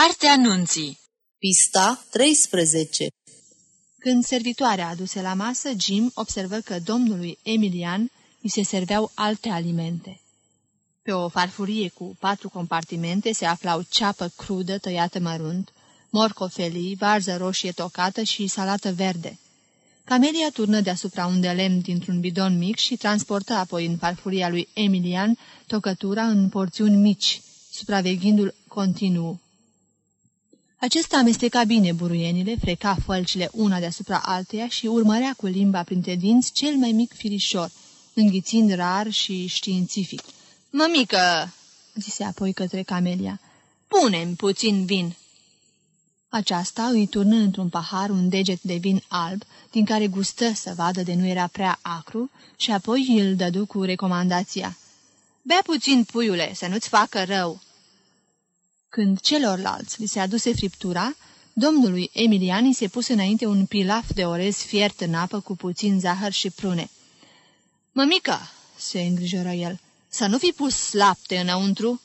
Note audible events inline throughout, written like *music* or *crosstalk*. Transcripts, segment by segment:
Cartea Nunții Pista 13 Când servitoarea aduse la masă, Jim observă că domnului Emilian îi se serveau alte alimente. Pe o farfurie cu patru compartimente se aflau ceapă crudă tăiată mărunt, morcofelii, varză roșie tocată și salată verde. Camelia turnă deasupra un de lemn dintr-un bidon mic și transportă apoi în farfuria lui Emilian tocătura în porțiuni mici, supraveghindu-l continuu. Acesta amesteca bine buruienile, freca fălcile una deasupra alteia și urmărea cu limba printre dinți cel mai mic firișor, înghițind rar și științific. Mămică, zise apoi către Camelia, punem puțin vin. Aceasta îi turnă într-un pahar un deget de vin alb, din care gustă să vadă de nu era prea acru, și apoi îl dădu cu recomandația. Bea puțin, puiule, să nu-ți facă rău. Când celorlalți li se aduse friptura, domnului Emilian se puse înainte un pilaf de orez fiert în apă cu puțin zahăr și prune. Mămică, se îngrijoră el, să nu fi pus lapte înăuntru?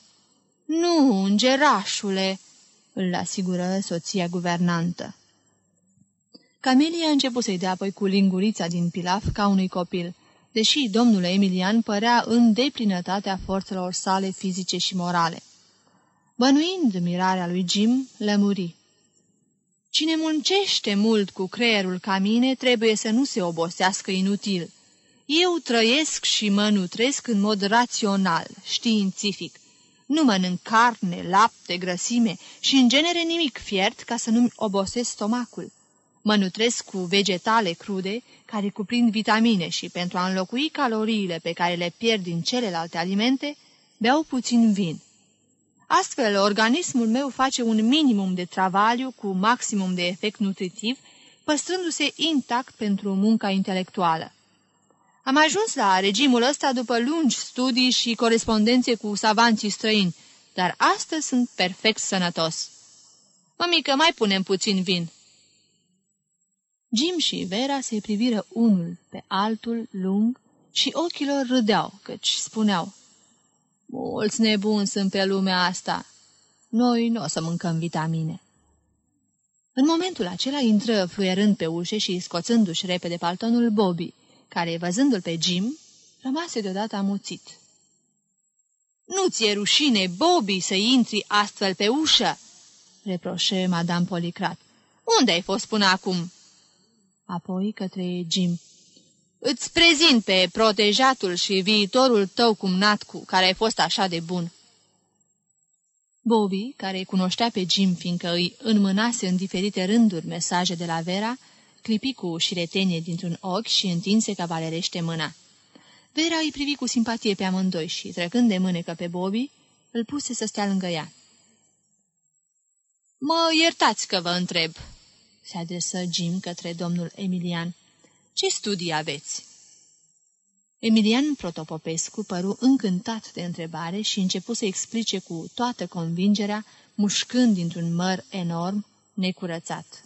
Nu, îngerașule, îl asigură soția guvernantă. Camelia a început să-i dea apoi cu lingurița din pilaf ca unui copil, deși domnul Emilian părea în deplinătatea forțelor sale fizice și morale. Bănuind mirarea lui Jim, lămuri. Cine muncește mult cu creierul ca mine trebuie să nu se obosească inutil. Eu trăiesc și mă nutresc în mod rațional, științific. Nu mănânc carne, lapte, grăsime și în genere nimic fiert ca să nu-mi obosesc stomacul. Mă nutresc cu vegetale crude, care cuprind vitamine și pentru a înlocui caloriile pe care le pierd din celelalte alimente, beau puțin vin. Astfel, organismul meu face un minimum de travaliu cu maximum de efect nutritiv, păstrându-se intact pentru munca intelectuală. Am ajuns la regimul ăsta după lungi studii și corespondențe cu savanții străini, dar astăzi sunt perfect sănătos. Mămică, mai punem puțin vin. Jim și Vera se priviră unul pe altul lung și ochii lor râdeau, căci spuneau, Mulți nebuni sunt pe lumea asta. Noi nu o să mâncăm vitamine. În momentul acela intră fluierând pe ușe și scoțându-și repede paltonul Bobby, care, văzându-l pe Jim, rămase deodată amuțit. Nu ți-e rușine, Bobby, să intri astfel pe ușă?" reproșe Madame Policrat. Unde ai fost până acum?" Apoi către Jim. Îți prezint pe protejatul și viitorul tău cumnatcu, care ai fost așa de bun." Bobby, care cunoștea pe Jim fiindcă îi înmânase în diferite rânduri mesaje de la Vera, clipi cu șiretenie dintr-un ochi și întinse cavalerește mâna. Vera îi privi cu simpatie pe amândoi și, trecând de mânecă pe Bobby, îl puse să stea lângă ea. Mă iertați că vă întreb," se adresă Jim către domnul Emilian. Ce studii aveți?" Emilian Protopopescu păru încântat de întrebare și începu să explice cu toată convingerea, mușcând dintr-un măr enorm, necurățat.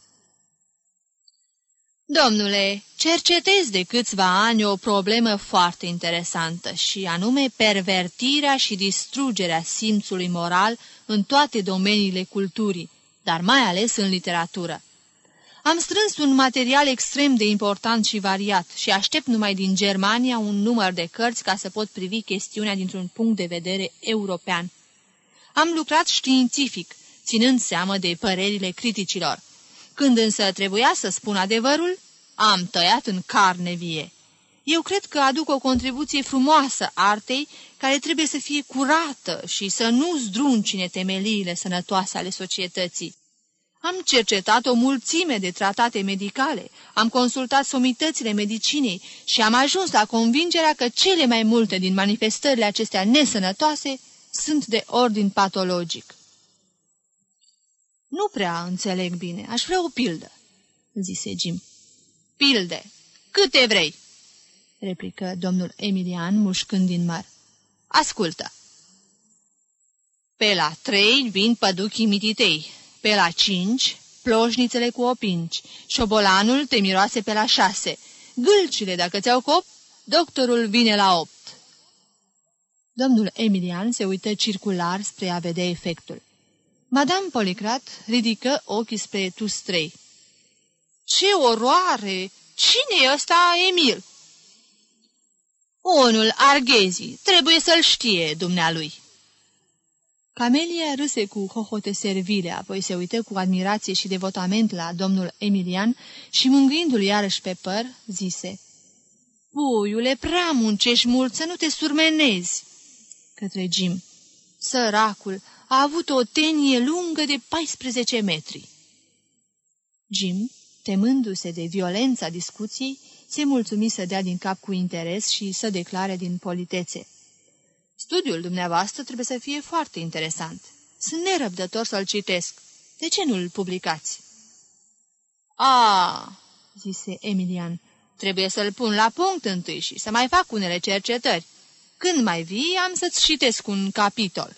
Domnule, cercetez de câțiva ani o problemă foarte interesantă și anume pervertirea și distrugerea simțului moral în toate domeniile culturii, dar mai ales în literatură. Am strâns un material extrem de important și variat și aștept numai din Germania un număr de cărți ca să pot privi chestiunea dintr-un punct de vedere european. Am lucrat științific, ținând seamă de părerile criticilor. Când însă trebuia să spun adevărul, am tăiat în carne vie. Eu cred că aduc o contribuție frumoasă artei, care trebuie să fie curată și să nu zdruncine temeliile sănătoase ale societății. Am cercetat o mulțime de tratate medicale, am consultat somitățile medicinei și am ajuns la convingerea că cele mai multe din manifestările acestea nesănătoase sunt de ordin patologic. Nu prea înțeleg bine, aș vrea o pildă, zise Jim. Pilde, câte vrei, replică domnul Emilian mușcând din măr. Ascultă. Pe la trei vin păduchii mititei, pe la cinci, ploșnițele cu opinci, șobolanul te miroase pe la șase, gâlcile dacă ți-au cop, doctorul vine la opt. Domnul Emilian se uită circular spre a vedea efectul. Madame Policrat ridică ochii spre Tustrei. Ce oroare! Cine e ăsta Emil?" Unul Arghezi, trebuie să-l știe dumnealui." Camelia râse cu hohote servile, apoi se uită cu admirație și devotament la domnul Emilian și, mângâindu-l iarăși pe păr, zise Puiule, prea muncești mult să nu te surmenezi!" Către Jim. Săracul a avut o tenie lungă de 14 metri. Jim, temându-se de violența discuției, se mulțumi să dea din cap cu interes și să declare din politețe. Studiul dumneavoastră trebuie să fie foarte interesant. Sunt nerăbdător să-l citesc. De ce nu-l publicați? A, zise Emilian, trebuie să-l pun la punct întâi și să mai fac unele cercetări. Când mai vii, am să-ți citesc un capitol.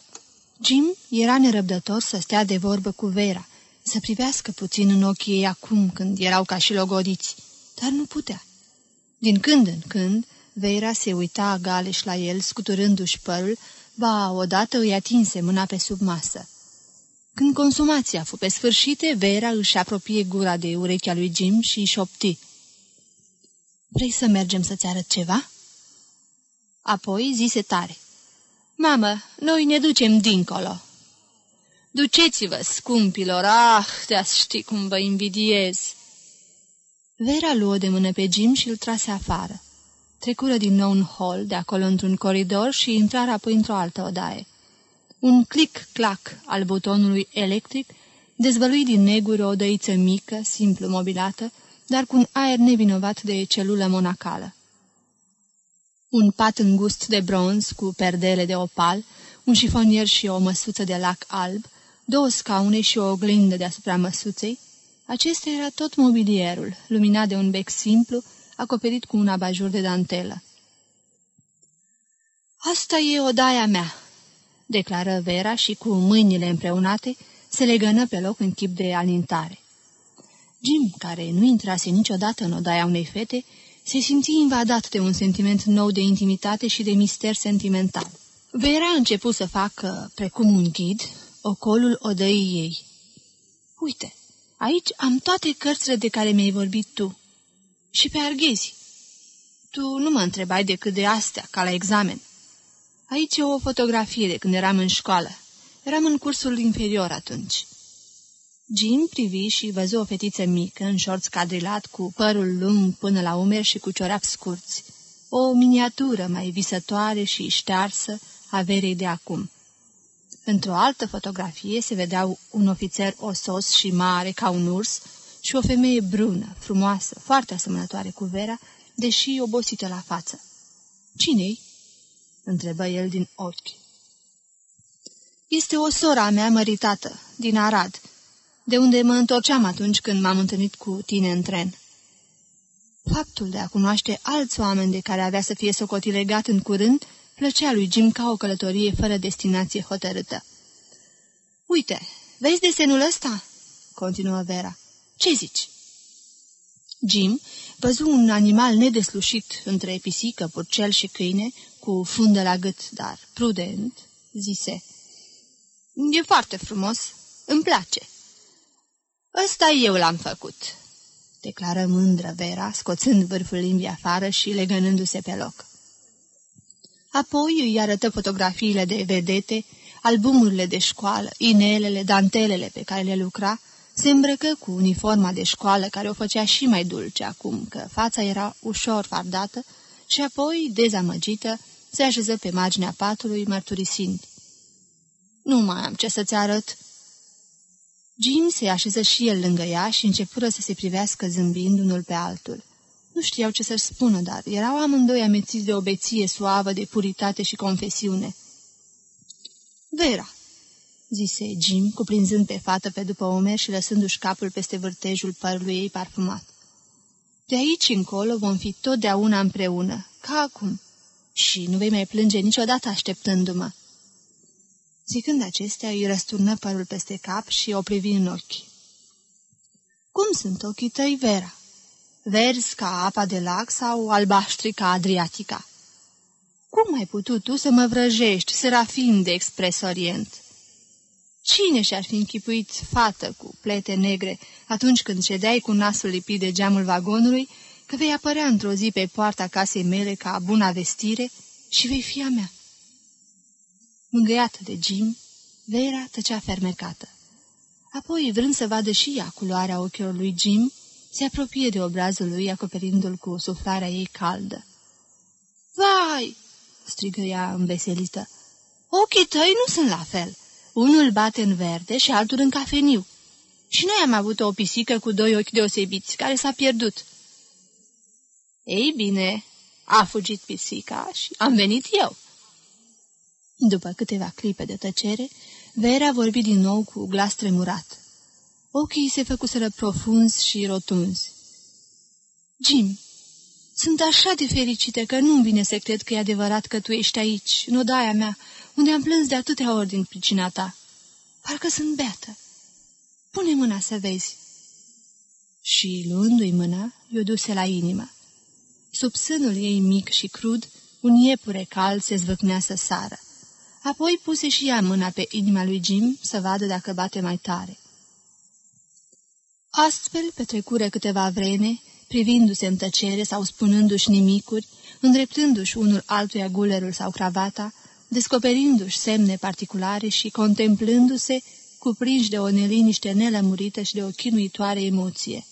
Jim era nerăbdător să stea de vorbă cu Vera, să privească puțin în ochii ei acum când erau ca și logodiți, dar nu putea. Din când în când, Vera se uita galeș la el, scuturându-și părul, ba, odată îi atinse mâna pe sub masă. Când consumația fu pe sfârșite, Vera își apropie gura de urechea lui Jim și șopti. Vrei să mergem să-ți arăt ceva?" Apoi zise tare. Mamă, noi ne ducem dincolo." Duceți-vă, scumpilor, ah, te-ați ști cum vă invidiez!" Vera luă de mână pe Jim și îl trase afară. Trecură din nou în hol, de acolo într-un coridor și intrară apoi într-o altă odaie. Un clic-clac al butonului electric dezvălui din neguri o odăiță mică, simplu mobilată, dar cu un aer nevinovat de celulă monacală. Un pat îngust de bronz cu perdele de opal, un șifonier și o măsuță de lac alb, două scaune și o oglindă deasupra măsuței, acesta era tot mobilierul, luminat de un bec simplu, acoperit cu un abajur de dantelă. Asta e odaia mea," declară Vera și cu mâinile împreunate se legănă pe loc în chip de alintare. Jim, care nu intrase niciodată în odaia unei fete, se simți invadat de un sentiment nou de intimitate și de mister sentimental. Vera a început să facă, precum un ghid, ocolul odăii ei. Uite, aici am toate cărțile de care mi-ai vorbit tu și pe arghezi. Tu nu mă întrebai decât de astea, ca la examen. Aici e o fotografie de când eram în școală. Eram în cursul inferior atunci. Jim privi și văzu o fetiță mică, în șorț cadrilat, cu părul lung până la umeri și cu ciorapi scurți. O miniatură mai visătoare și ștearsă a verei de acum. Într-o altă fotografie se vedeau un ofițer osos și mare ca un urs, și o femeie brună, frumoasă, foarte asemănătoare cu Vera, deși obosită la față. Cine-i? întrebă el din ochi. Este o sora mea măritată, din Arad, de unde mă întorceam atunci când m-am întâlnit cu tine în tren. Faptul de a cunoaște alți oameni de care avea să fie socotit legat în curând, plăcea lui Jim ca o călătorie fără destinație hotărâtă. Uite, vezi desenul ăsta?" continuă Vera. Ce zici?" Jim văzu un animal nedeslușit între pisică, purcel și câine, cu fundă la gât, dar prudent, zise. E foarte frumos, îmi place." Ăsta eu l-am făcut," declară mândră Vera, scoțând vârful limbii afară și legănându-se pe loc. Apoi îi arătă fotografiile de vedete, albumurile de școală, inelele, dantelele pe care le lucra, se îmbrăcă cu uniforma de școală care o făcea și mai dulce acum, că fața era ușor fardată, și apoi, dezamăgită, se așeză pe marginea patului, mărturisind. Nu mai am ce să-ți arăt." Jim se așeză și el lângă ea și începură să se privească zâmbind unul pe altul. Nu știau ce să-și spună, dar erau amândoi amețiți de o beție suavă, de puritate și confesiune. Vera, zise Jim, cuprinzând pe fată pe după umeri și lăsându-și capul peste vârtejul părului ei parfumat. De aici încolo vom fi totdeauna împreună, ca acum, și nu vei mai plânge niciodată așteptându-mă. Zicând acestea, îi răsturnă părul peste cap și o privi în ochi. Cum sunt ochii tăi, Vera? Verzi ca apa de lac sau albaștri ca Adriatica? Cum ai putut tu să mă vrăjești, serafin de expres orient?" Cine și-ar fi închipuit fată cu plete negre atunci când ședeai cu nasul lipit de geamul vagonului, că vei apărea într-o zi pe poarta casei mele ca buna vestire și vei fi a mea? Mângâiată de Jim, Vera tăcea fermecată. Apoi, vrând să vadă și ea culoarea ochilor lui Jim, se apropie de obrazul lui, acoperindu-l cu suflarea ei caldă. Vai!" strigă ea înveselită. Ochii tăi nu sunt la fel. Unul bate în verde și altul în cafeniu. Și noi am avut o pisică cu doi ochi deosebiți, care s-a pierdut." Ei bine, a fugit pisica și am venit eu." După câteva clipe de tăcere, Vera vorbi din nou cu glas tremurat. Ochii se făcuseră profunzi și rotunzi. Jim, sunt așa de fericită că nu-mi vine să cred că e adevărat că tu ești aici, în odaia mea, unde am plâns de atâtea ori din pricina ta. Parcă sunt beată. Pune mâna să vezi. Și, luându-i mâna, i-o duse la inimă. Sub sânul ei mic și crud, un iepure cald se zvâcnea să sară. Apoi puse și ea mâna pe inima lui Jim să vadă dacă bate mai tare. Astfel petrecură câteva vreme, privindu-se în tăcere sau spunându-și nimicuri, îndreptându-și unul altuia gulerul sau cravata, descoperindu-și semne particulare și contemplându-se, cuprinși de o neliniște nelămurită și de o chinuitoare emoție.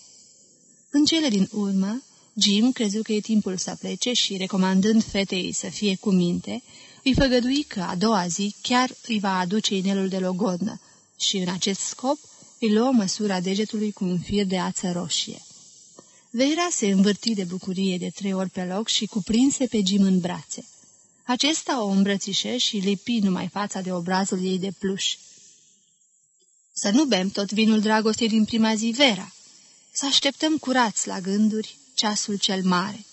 În cele din urmă, Jim crezu că e timpul să plece și, recomandând fetei să fie cu minte, îi făgădui că a doua zi chiar îi va aduce inelul de logodnă și, în acest scop, îi luă măsura degetului cu un fir de ață roșie. Vera se învârti de bucurie de trei ori pe loc și cuprinse pe Jim în brațe. Acesta o îmbrățișe și lipi numai fața de obrazul ei de pluș. Să nu bem tot vinul dragostei din prima zi, Vera. Să așteptăm curați la gânduri ceasul cel mare.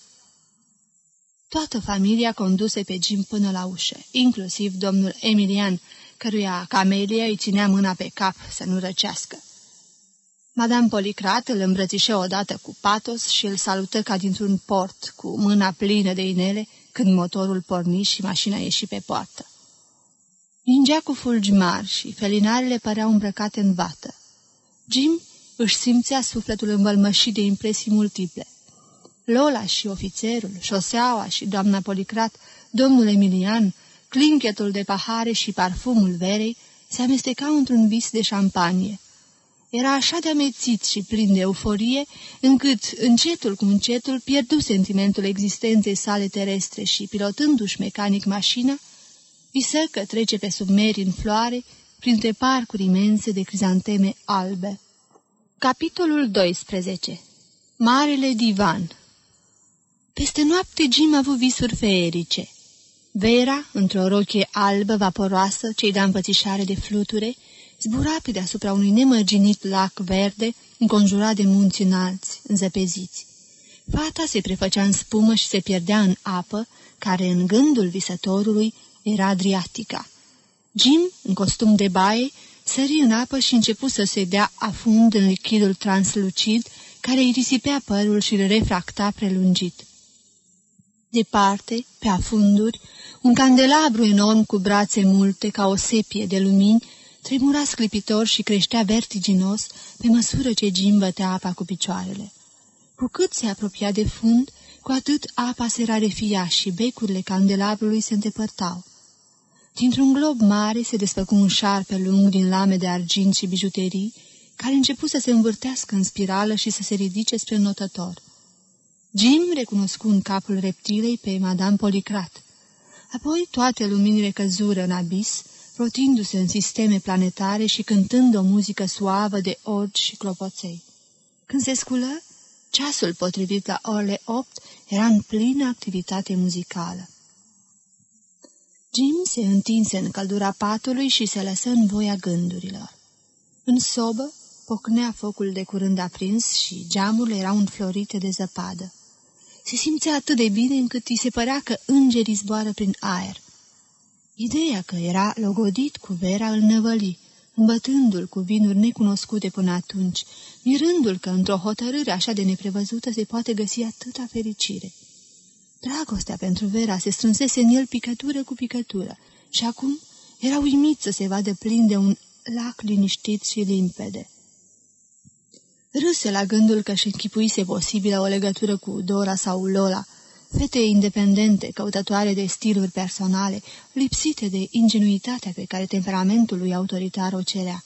Toată familia conduse pe Jim până la ușă, inclusiv domnul Emilian, căruia Camelia îi ținea mâna pe cap să nu răcească. Madame Policrat îl îmbrățișă odată cu patos și îl salută ca dintr-un port, cu mâna plină de inele, când motorul porni și mașina ieși pe poartă. Ningea cu fulgi mari și felinarele păreau îmbrăcate în vată. Jim își simțea sufletul învălmășit de impresii multiple. Lola și ofițerul, șoseaua și doamna Policrat, domnul Emilian, clinchetul de pahare și parfumul verei se amestecau într-un vis de șampanie. Era așa de amețit și plin de euforie, încât, încetul cu încetul, pierdu sentimentul existenței sale terestre și, pilotându-și mecanic mașina, visă că trece pe submeri în floare, printre parcuri imense de crizanteme albe. Capitolul 12 Marele divan Peste noapte Jim a avut visuri feerice. Vera, într-o rochie albă vaporoasă, cei de împățișare de fluture, zbura pe deasupra unui nemărginit lac verde, înconjurat de munți înalți, înzăpeziți. Fata se prefăcea în spumă și se pierdea în apă, care în gândul visătorului era Adriatica. Jim, în costum de baie, sări în apă și începu să se dea afund în lichidul translucid, care îi risipea părul și îl refracta prelungit. Departe, pe afunduri, un candelabru enorm cu brațe multe, ca o sepie de lumini, tremura sclipitor și creștea vertiginos pe măsură ce Jim bătea apa cu picioarele. Cu cât se apropia de fund, cu atât apa se rarefia și becurile candelabrului se îndepărtau. Dintr-un glob mare se desfăcu un șarpe lung din lame de argint și bijuterii, care începu să se învârtească în spirală și să se ridice spre notător. Jim recunoscu în capul reptilei pe Madame Policrat. Apoi toate luminile căzură în abis, rotindu-se în sisteme planetare și cântând o muzică suavă de orgi și clopoței. Când se sculă, ceasul potrivit la orele opt era în plină activitate muzicală. Jim se întinse în căldura patului și se lăsă în voia gândurilor. În sobă, pocnea focul de curând aprins și geamurile erau înflorite de zăpadă. Se simțea atât de bine încât îi se părea că îngerii zboară prin aer. Ideea că era logodit cu Vera îl năvăli, îmbătându-l cu vinuri necunoscute până atunci, mirându-l că într-o hotărâre așa de neprevăzută se poate găsi atâta fericire. Dragostea pentru Vera se strânsese în el picătură cu picătură și acum era uimit să se vadă plin de un lac liniștit și limpede. Râse la gândul că și închipuise posibilă o legătură cu Dora sau Lola, fete independente, căutătoare de stiluri personale, lipsite de ingenuitatea pe care temperamentul lui autoritar o cerea.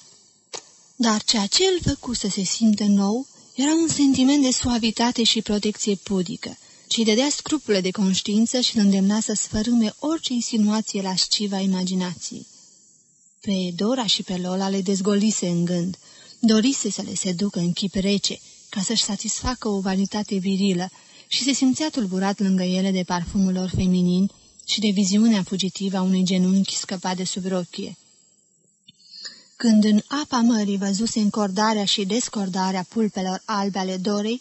Dar ceea ce îl făcu să se simtă nou era un sentiment de suavitate și protecție pudică, ci dădea scrupule de conștiință și îl îndemna să sfărâme orice insinuație lasciva imaginației. Pe Dora și pe Lola le dezgolise în gând, dorise să le seducă în chip rece, ca să-și satisfacă o vanitate virilă și se simțea tulburat lângă ele de parfumul lor feminin și de viziunea fugitivă a unui genunchi scăpat de sub rochie. Când în apa mării văzuse încordarea și descordarea pulpelor albe ale dorei,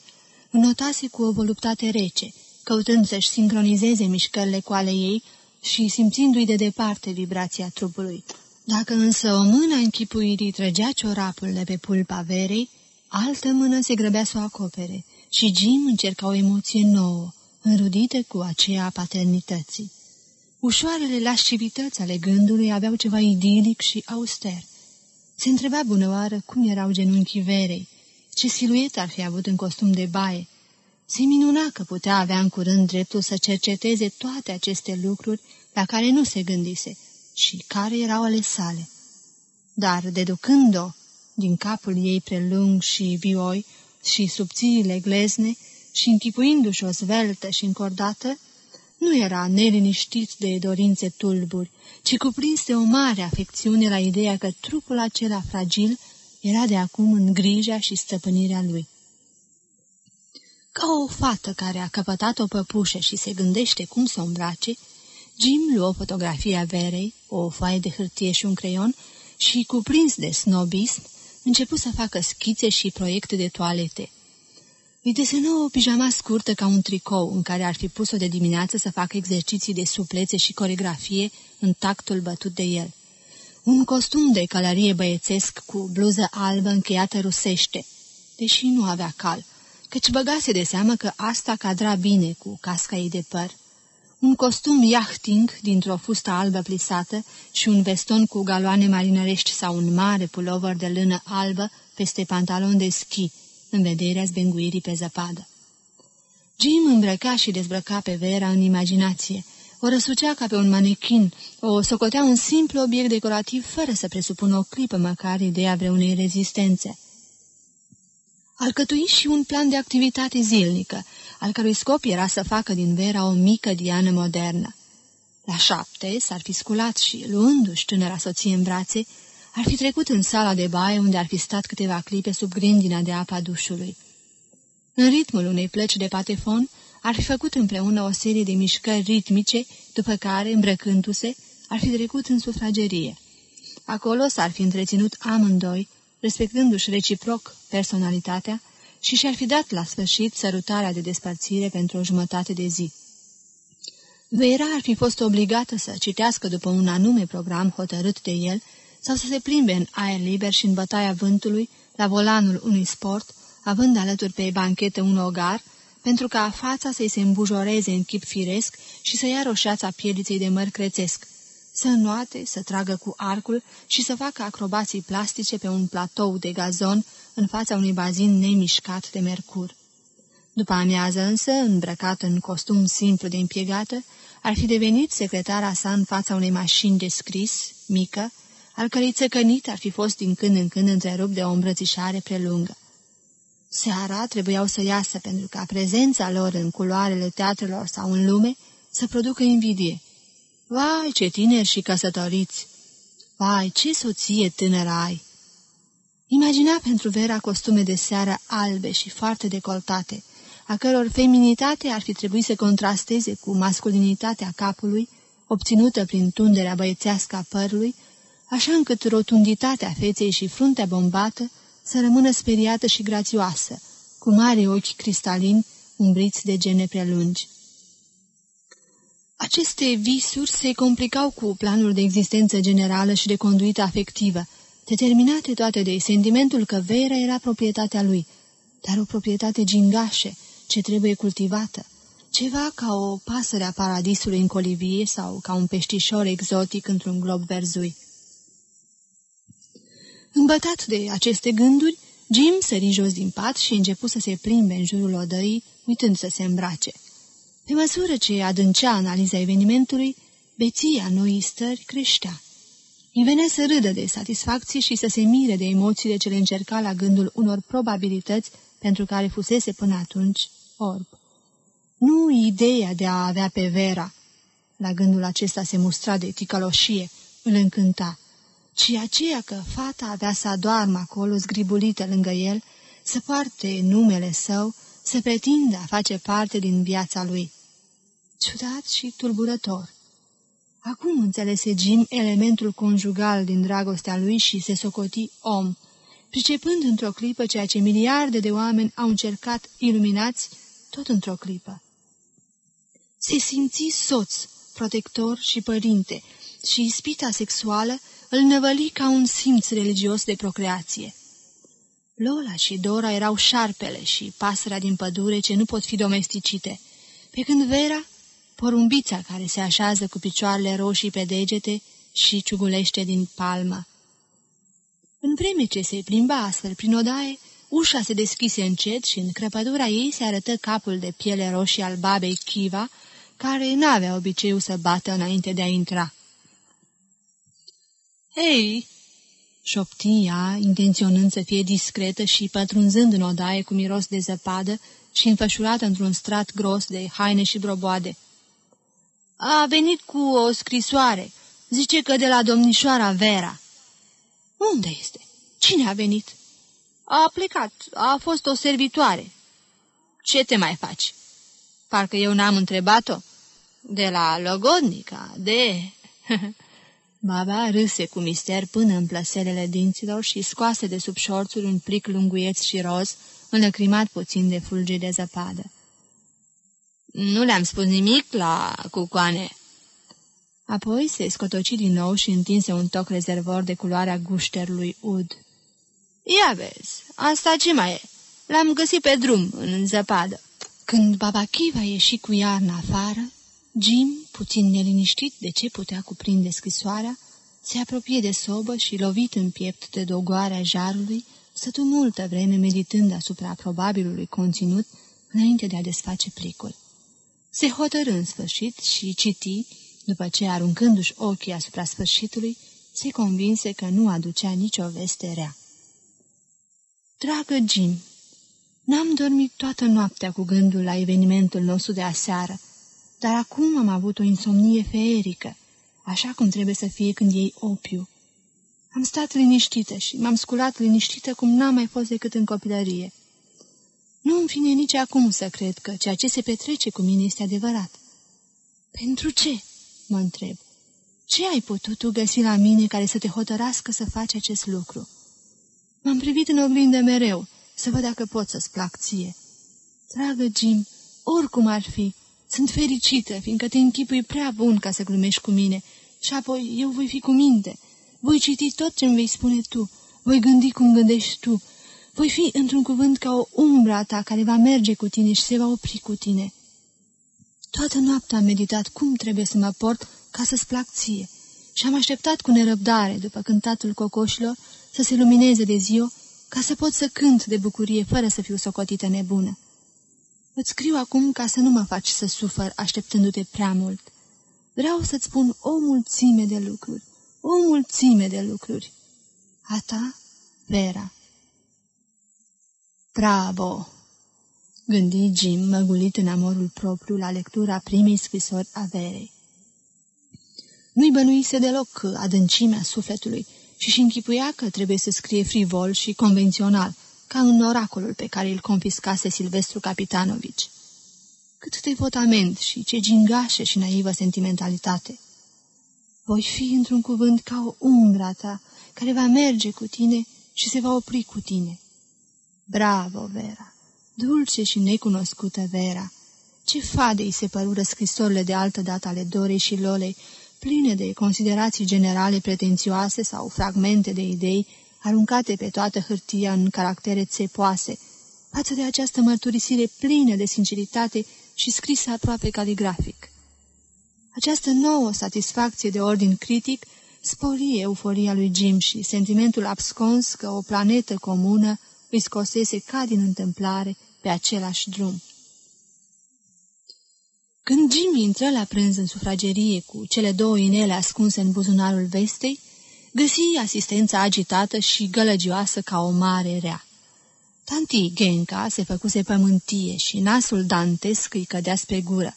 notase cu o voluptate rece, căutând să-și sincronizeze mișcările cu ale ei și simțindu-i de departe vibrația trupului. Dacă însă o mână închipuirii trăgea ciorapul de pe pulpa verei, altă mână se grăbea să o acopere și Jim încerca o emoție nouă, înrudită cu aceea a paternității. Ușoarele lascivități ale gândului aveau ceva idilic și auster. Se întreba bunăoară cum erau genunchii verei, ce siluetă ar fi avut în costum de baie. Se minuna că putea avea în curând dreptul să cerceteze toate aceste lucruri la care nu se gândise și care erau ale sale. Dar, deducând-o din capul ei prelung și vioi și subțiile glezne și închipuindu-și o zveltă și încordată, nu era neliniștit de dorințe tulburi, ci cuprins de o mare afecțiune la ideea că trupul acela fragil era de acum în grija și stăpânirea lui. Ca o fată care a căpătat o păpușă și se gândește cum să o îmbrace, Jim luă fotografia Verei, o foaie de hârtie și un creion și, cuprins de snobism, început să facă schițe și proiecte de toalete. Îi desenă o pijama scurtă ca un tricou, în care ar fi pus-o de dimineață să facă exerciții de suplețe și coregrafie în tactul bătut de el. Un costum de călărie băiețesc cu bluză albă încheiată rusește, deși nu avea cal, căci băgase de seamă că asta cadra bine cu casca ei de păr. Un costum yachting dintr-o fustă albă plisată și un veston cu galoane marinărești sau un mare pulover de lână albă peste pantalon de schi, în vederea zbenguirii pe zăpadă. Jim îmbrăca și dezbrăca pe Vera în imaginație, o răsucea ca pe un manechin, o socotea un simplu obiect decorativ fără să presupună o clipă măcar ideea vreunei rezistențe. Alcătui și un plan de activitate zilnică, al cărui scop era să facă din Vera o mică diană modernă. La șapte s-ar fi sculat și, luându-și tânăra soție în brațe, ar fi trecut în sala de baie unde ar fi stat câteva clipe sub grindina de apa dușului. În ritmul unei plăci de patefon, ar fi făcut împreună o serie de mișcări ritmice, după care, îmbrăcându-se, ar fi trecut în sufragerie. Acolo s-ar fi întreținut amândoi, respectându-și reciproc personalitatea, și și-ar fi dat la sfârșit sărutarea de despărțire pentru o jumătate de zi. Vera ar fi fost obligată să citească după un anume program hotărât de el sau să se plimbe în aer liber și în bătaia vântului, la volanul unui sport, având alături pe banchetă un ogar, pentru ca fața să-i se îmbujoreze în chip firesc și să ia roșeața pieliței de măr crețesc, să înoate, să tragă cu arcul și să facă acrobații plastice pe un platou de gazon în fața unui bazin nemișcat de mercur. După amiază însă, îmbrăcat în costum simplu de impiegată, ar fi devenit secretara sa în fața unei mașini de scris, mică, al cărei țăcănit ar fi fost din când în când întrerupt de o îmbrățișare prelungă. Seara trebuiau să iasă pentru ca prezența lor în culoarele teatrelor sau în lume să producă invidie. Vai, ce tineri și căsătoriți! Vai, ce soție tânără ai! Imagina pentru Vera costume de seară albe și foarte decoltate, a căror feminitate ar fi trebuit să contrasteze cu masculinitatea capului, obținută prin tunderea băiețească a părului, așa încât rotunditatea feței și fruntea bombată să rămână speriată și grațioasă, cu mari ochi cristalini umbriți de gene prelungi. Aceste visuri se complicau cu planul de existență generală și de conduită afectivă, determinate toate de sentimentul că Vera era proprietatea lui, dar o proprietate gingașe, ce trebuie cultivată, ceva ca o pasăre a paradisului în colivie sau ca un peștișor exotic într-un glob verzui. Îmbătat de aceste gânduri, Jim sări jos din pat și începu să se plimbe în jurul odăii, uitând să se îmbrace. Pe măsură ce adâncea analiza evenimentului, beția noii stări creștea. Îi venea să râdă de satisfacție și să se mire de emoțiile ce le încerca la gândul unor probabilități pentru care fusese până atunci orb. Nu ideea de a avea pe Vera, la gândul acesta se mustra de ticăloșie, îl încânta, ci aceea că fata avea să adoarmă acolo zgribulită lângă el, să poarte numele său, să pretindă a face parte din viața lui. Ciudat și tulburător. Acum înțelese Jim elementul conjugal din dragostea lui și se socoti om, pricepând într-o clipă ceea ce miliarde de oameni au încercat iluminați tot într-o clipă. Se simți soț, protector și părinte și ispita sexuală îl năvăli ca un simț religios de procreație. Lola și Dora erau șarpele și pasărea din pădure ce nu pot fi domesticite, pe când Vera, porumbița care se așează cu picioarele roșii pe degete și ciugulește din palmă. În vreme ce se plimba astfel prin odaie, ușa se deschise încet și în crăpătura ei se arătă capul de piele roșie al babei Kiva, care n-avea obiceiul să bată înainte de a intra. Hei!" șopti ea, intenționând să fie discretă și pătrunzând în odaie cu miros de zăpadă și înfășurată într-un strat gros de haine și broboade. A venit cu o scrisoare. Zice că de la domnișoara Vera." Unde este? Cine a venit?" A plecat. A fost o servitoare." Ce te mai faci?" Parcă eu n-am întrebat-o." De la Logodnica, de... *laughs* Baba râse cu mister până în plăselele dinților și scoase de sub șorțuri un plic lunguieț și roz, înlăcrimat puțin de fulgi de zăpadă. Nu le-am spus nimic la cucoane." Apoi se scotoci din nou și întinse un toc rezervor de culoarea gușterului ud. Ia vezi, asta ce mai e? L-am găsit pe drum, în zăpadă." Când baba Chiva ieși cu iarna afară, Jim, puțin neliniștit de ce putea cuprinde scrisoarea, se apropie de sobă și, lovit în piept de dogoarea jarului, stătu multă vreme meditând asupra probabilului conținut înainte de a desface plicul. Se hotărâ în sfârșit și citi, după ce, aruncându-și ochii asupra sfârșitului, se convinse că nu aducea nicio veste rea. Dragă Jim, n-am dormit toată noaptea cu gândul la evenimentul nostru de aseară, dar acum am avut o insomnie feerică, așa cum trebuie să fie când iei opiu. Am stat liniștită și m-am sculat liniștită cum n-am mai fost decât în copilărie. Nu îmi vine nici acum să cred că ceea ce se petrece cu mine este adevărat. Pentru ce? mă întreb. Ce ai putut tu găsi la mine care să te hotărască să faci acest lucru? M-am privit în oglindă mereu, să văd dacă pot să-ți plac ție. Dragă Jim, oricum ar fi, sunt fericită, fiindcă te închipui prea bun ca să glumești cu mine și apoi eu voi fi cu minte. Voi citi tot ce-mi vei spune tu, voi gândi cum gândești tu, voi fi într-un cuvânt ca o umbra ta care va merge cu tine și se va opri cu tine. Toată noaptea am meditat cum trebuie să mă port ca să-ți plac ție și am așteptat cu nerăbdare, după cântatul cocoșilor, să se lumineze de ziua, ca să pot să cânt de bucurie fără să fiu socotită nebună. Îți scriu acum ca să nu mă faci să sufăr așteptându-te prea mult. Vreau să-ți spun o mulțime de lucruri, o mulțime de lucruri. A ta, Vera. Bravo! Gândi Jim, măgulit în amorul propriu la lectura primei scrisori a Verei. Nu-i bănuise deloc adâncimea sufletului și-și închipuia că trebuie să scrie frivol și convențional, ca în oracolul pe care îl confiscase Silvestru Capitanovici. Cât de votament și ce gingașă și naivă sentimentalitate! Voi fi într-un cuvânt ca o umbra ta, care va merge cu tine și se va opri cu tine. Bravo, Vera! Dulce și necunoscută Vera! Ce fade îi se părură scrisorile de altă dată ale Dorei și Lolei, pline de considerații generale pretențioase sau fragmente de idei aruncate pe toată hârtia în caractere țepoase, față de această mărturisire plină de sinceritate și scrisă aproape caligrafic. Această nouă satisfacție de ordin critic Spori euforia lui Jim și sentimentul abscons că o planetă comună îi scosese ca din întâmplare pe același drum. Când Jim intră la prânz în sufragerie cu cele două inele ascunse în buzunarul vestei, găsi asistența agitată și gălăgioasă ca o mare rea. Tanti Genca se făcuse pământie și nasul dantesc îi cădea spre gură.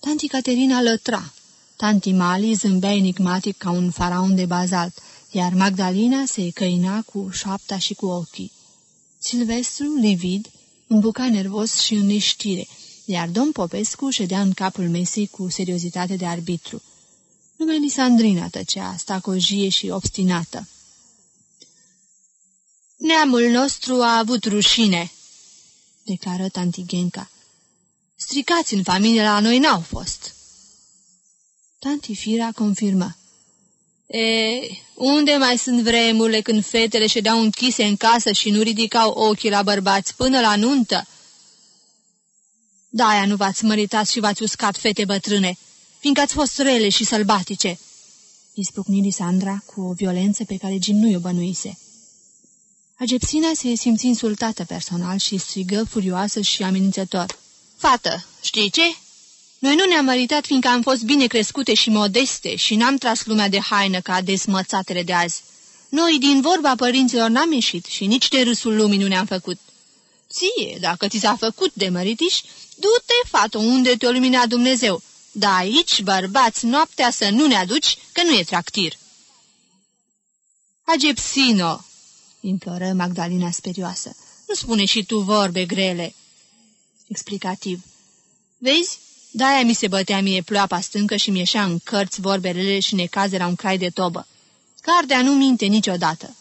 Tanti Caterina lătra. Tanti Mali zâmbea enigmatic ca un faraon de bazalt, iar Magdalena se căina cu șoapta și cu ochii. Silvestru, livid, îmbuca nervos și în neștire, iar domn Popescu ședea în capul mesei cu seriozitate de arbitru. Numai Lisandrina tăcea, stacojie și obstinată. Neamul nostru a avut rușine," declară tanti Genca. Stricați în familie la noi n-au fost." Tanti Fira confirmă. E, unde mai sunt vremurile când fetele ședeau închise în casă și nu ridicau ochii la bărbați până la nuntă? Da, nu v-ați măritat și v-ați uscat fete bătrâne, fiindcă ați fost rele și sălbatice." Ispucni Lisandra cu o violență pe care Jim nu i-o bănuise. Agepsina se simți insultată personal și strigă furioasă și amenințător. Fată, știi ce? Noi nu ne-am măritat fiindcă am fost bine crescute și modeste și n-am tras lumea de haină ca desmățatele de azi. Noi din vorba părinților n-am ieșit și nici de râsul lumii nu ne-am făcut. Ție, dacă ți s-a făcut de măritiș, du-te, fată, unde te-o lumina Dumnezeu. Dar aici, bărbați, noaptea să nu ne aduci, că nu e tractir. Agepsino, imploră Magdalena sperioasă, nu spune și tu vorbe grele. Explicativ. Vezi, de-aia mi se bătea mie ploapa stâncă și mi-eșea în cărți vorbele și necaze la un crai de tobă. Cardea nu minte niciodată.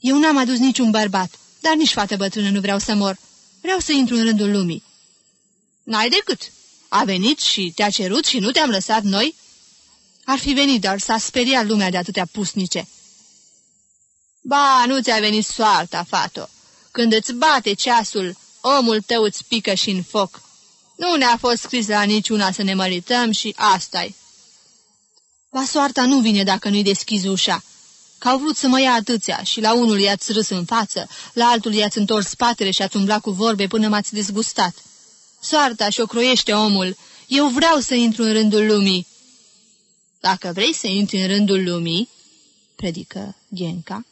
Eu n-am adus niciun bărbat, dar nici fată bătrână nu vreau să mor. Vreau să intru în rândul lumii. N-ai decât. A venit și te-a cerut și nu te-am lăsat noi? Ar fi venit, dar s-a speriat lumea de atâtea pusnice. Ba, nu ți-a venit soarta, fato. Când îți bate ceasul, omul tău îți pică și în foc. Nu ne-a fost scris la niciuna să ne mărităm și asta-i. Ba, soarta nu vine dacă nu-i deschizi ușa. Că au vrut să mă ia atâția și la unul i-ați râs în față, la altul i-ați întors spatele și ați umblat cu vorbe până m-ați dezgustat. Soarta și-o croiește omul. Eu vreau să intru în rândul lumii. Dacă vrei să intri în rândul lumii, predică Genca,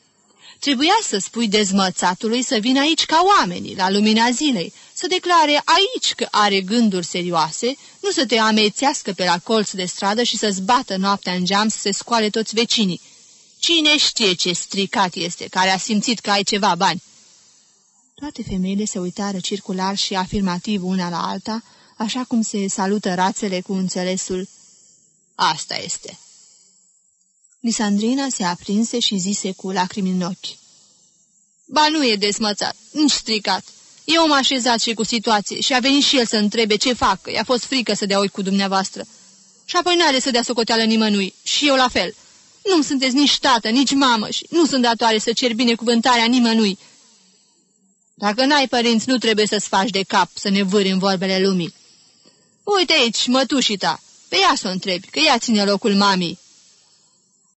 trebuia să spui dezmățatului să vină aici ca oamenii, la lumina zilei, să declare aici că are gânduri serioase, nu să te amețească pe la colț de stradă și să-ți bată noaptea în geam să se scoale toți vecinii. Cine știe ce stricat este, care a simțit că ai ceva bani? Toate femeile se uitară circular și afirmativ una la alta, așa cum se salută rațele cu înțelesul. Asta este. Lisandrina se aprinse și zise cu lacrimi în ochi. Ba nu e desmățat, nici stricat. Eu m-am așezat și cu situație și a venit și el să întrebe ce fac, că i-a fost frică să dea ochi cu dumneavoastră. Și apoi n-are să dea socoteală nimănui, și eu la fel. Nu sunteți nici tată, nici mamă și nu sunt datoare să cer binecuvântarea nimănui. Dacă n-ai părinți, nu trebuie să-ți faci de cap, să ne vâri în vorbele lumii. Uite aici, mătușii ta, pe ea să o întrebi, că ea ține locul mamii.